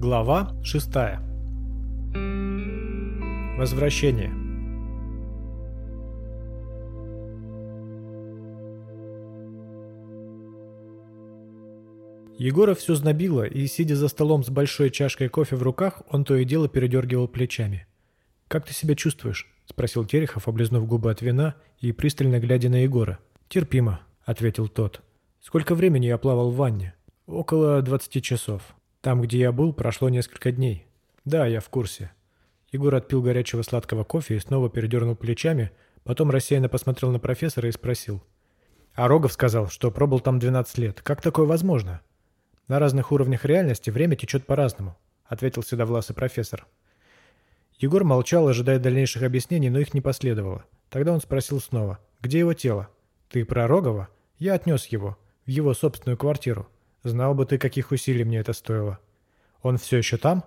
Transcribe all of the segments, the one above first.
Глава 6. Возвращение. Егора все знобило, и, сидя за столом с большой чашкой кофе в руках, он то и дело передергивал плечами. «Как ты себя чувствуешь?» – спросил Терехов, облизнув губы от вина и пристально глядя на Егора. «Терпимо», – ответил тот. «Сколько времени я плавал в ванне?» «Около 20 часов. Там, где я был, прошло несколько дней. Да, я в курсе». Егор отпил горячего сладкого кофе и снова передернул плечами, потом рассеянно посмотрел на профессора и спросил. «А Рогов сказал, что пробыл там 12 лет. Как такое возможно?» «На разных уровнях реальности время течет по-разному», — ответил седовласый профессор. Егор молчал, ожидая дальнейших объяснений, но их не последовало. Тогда он спросил снова, «Где его тело?» «Ты про Рогова?» «Я отнес его. В его собственную квартиру. Знал бы ты, каких усилий мне это стоило». «Он все еще там?»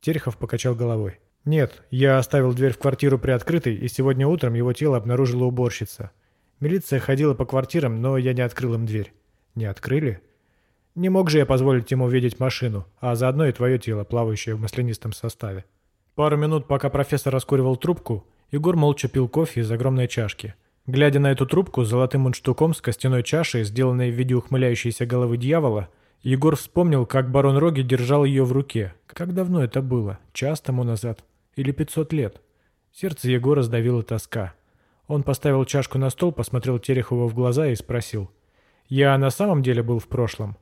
Терехов покачал головой. «Нет, я оставил дверь в квартиру приоткрытой, и сегодня утром его тело обнаружила уборщица. Милиция ходила по квартирам, но я не открыл им дверь». «Не открыли?» Не мог же я позволить ему видеть машину, а заодно и твое тело, плавающее в маслянистом составе. Пару минут, пока профессор раскуривал трубку, Егор молча пил кофе из огромной чашки. Глядя на эту трубку с золотым мундштуком с костяной чашей, сделанной в виде ухмыляющейся головы дьявола, Егор вспомнил, как барон Роги держал ее в руке. Как давно это было? Час тому назад? Или пятьсот лет? Сердце Егора сдавило тоска. Он поставил чашку на стол, посмотрел Терехову в глаза и спросил. «Я на самом деле был в прошлом?»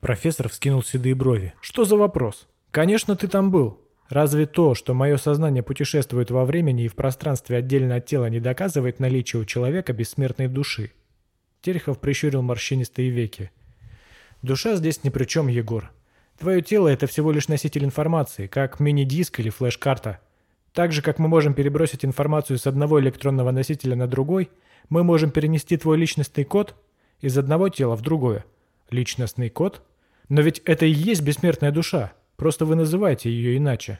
Профессор вскинул седые брови. «Что за вопрос? Конечно, ты там был. Разве то, что мое сознание путешествует во времени и в пространстве отдельно от тела, не доказывает наличие у человека бессмертной души?» Терехов прищурил морщинистые веки. «Душа здесь ни при чем, Егор. Твое тело – это всего лишь носитель информации, как мини-диск или флеш-карта. Так же, как мы можем перебросить информацию с одного электронного носителя на другой, мы можем перенести твой личностный код из одного тела в другое. Личностный код – но ведь это и есть бессмертная душа, просто вы называете ее иначе.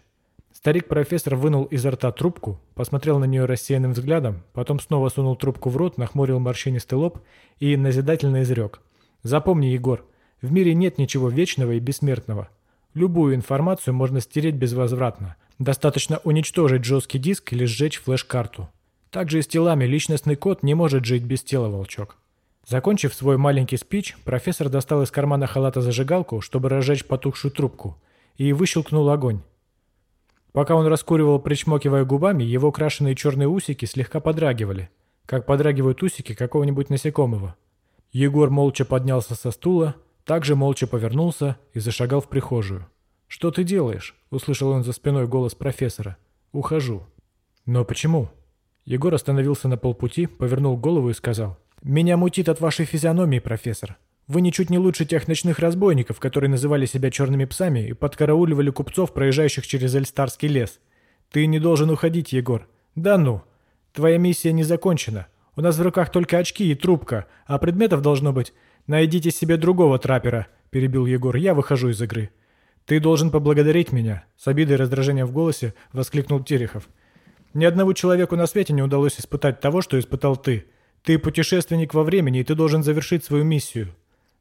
Старик-профессор вынул изо рта трубку, посмотрел на нее рассеянным взглядом, потом снова сунул трубку в рот, нахмурил морщинистый лоб и назидательно изрек. «Запомни, Егор, в мире нет ничего вечного и бессмертного. Любую информацию можно стереть безвозвратно. Достаточно уничтожить жесткий диск или сжечь флеш-карту. Также и с телами личностный код не может жить без тела, волчок. Закончив свой маленький спич, профессор достал из кармана халата зажигалку, чтобы разжечь потухшую трубку, и выщелкнул огонь. Пока он раскуривал, причмокивая губами, его крашеные черные усики слегка подрагивали, как подрагивают усики какого-нибудь насекомого. Егор молча поднялся со стула, также молча повернулся и зашагал в прихожую. «Что ты делаешь?» – услышал он за спиной голос профессора. «Ухожу». «Но почему?» Егор остановился на полпути, повернул голову и сказал – «Меня мутит от вашей физиономии, профессор. Вы ничуть не лучше тех ночных разбойников, которые называли себя черными псами и подкарауливали купцов, проезжающих через Эльстарский лес. Ты не должен уходить, Егор. Да ну. Твоя миссия не закончена. У нас в руках только очки и трубка, а предметов должно быть. Найдите себе другого траппера», – перебил Егор. «Я выхожу из игры». «Ты должен поблагодарить меня», – с обидой и раздражением в голосе воскликнул Терехов. «Ни одному человеку на свете не удалось испытать того, что испытал ты». Ты путешественник во времени, и ты должен завершить свою миссию.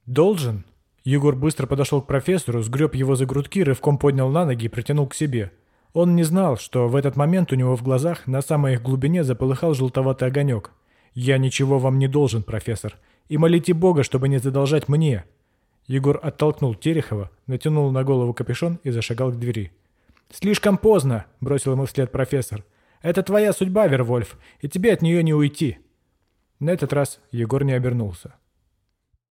Должен? Егор быстро подошел к профессору, сгреб его за грудки, рывком поднял на ноги и притянул к себе. Он не знал, что в этот момент у него в глазах на самой их глубине заполыхал желтоватый огонек. «Я ничего вам не должен, профессор. И молите Бога, чтобы не задолжать мне». Егор оттолкнул Терехова, натянул на голову капюшон и зашагал к двери. «Слишком поздно», — бросил ему вслед профессор. «Это твоя судьба, Вервольф, и тебе от нее не уйти». На этот раз Егор не обернулся.